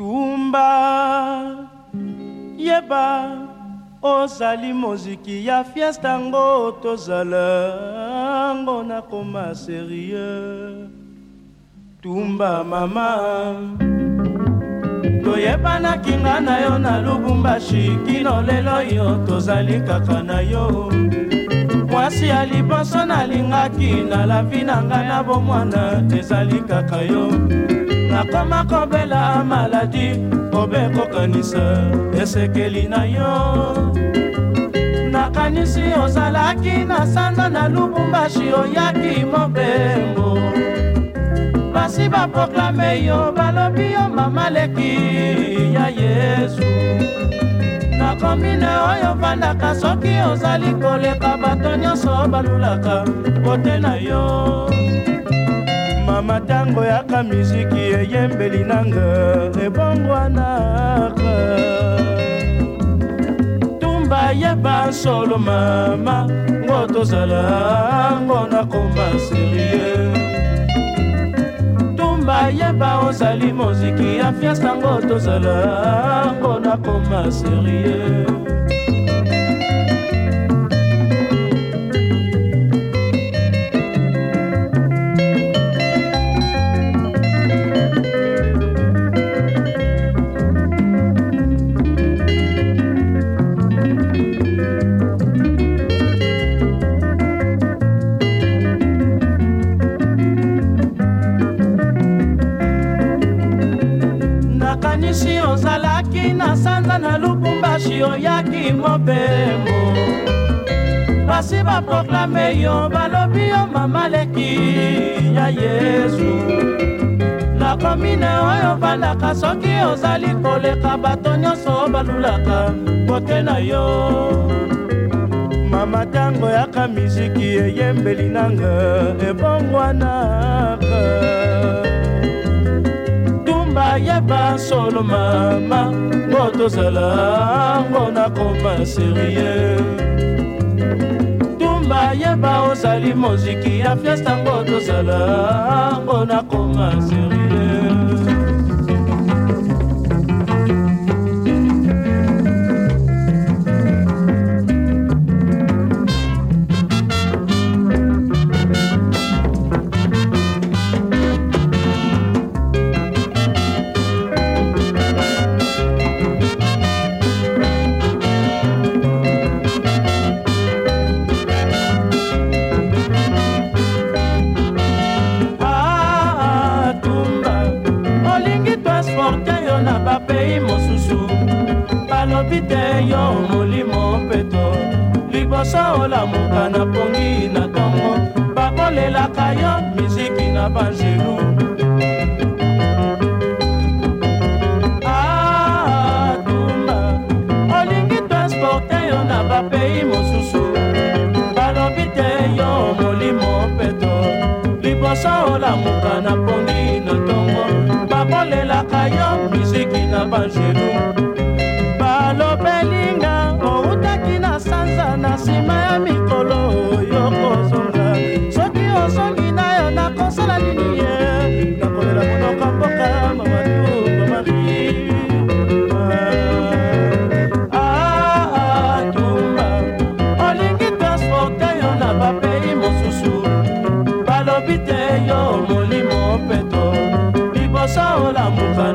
tumba yeba ozali moziki ya fiesta ngo tozala ngo nakoma serie tumba mama toyebanaki nga na yo na lubumbashi kino lelo yo tozali kaka na yo mwasi ya liboso nalingaki na lavi na ngai na bomwana ezali kaka yo nakoma kobela maladi obe kokanisa esekeli na yo nakanisi ozalaki na sanza na lubumbashi oyaki mobembo basi baproklame yo balobi yo mama leki ya yesu nakomi na oyo vandaka soki ozali koleka bato nyonso balulaka kote na yo matango yaka miziki eyembeli nanga ebongwanaka tumba yeba solo mama ngo tozala ngo nakoma serie tumba yeba ozali moziki ya fiasta ngo tozala ngo nakoma serie ozalaki na sanza na lubumbashi oyaki mobembo basi baproklame yo balobi yo mama leki ya yesu na komine oyo vandaka soki ozali koleka bato nyonso balulaka kote na yo mama ntango yaka miziki eyembeli nanga ebongwana solo mama mpo tozala ngo nakoma serie tumba yeba ozali moziki ya fiesta mpo tozala ngo nakoma serie olamuka na pongi na tongo bakolelaka yo miziki na banzelu atumba ah, olingi transporte yo na bapei mosusu balobi te yo molimo peto liboso olamuka na pongi na tongo bakolelaka yo miziki na banzelu mopeto liboso olamuka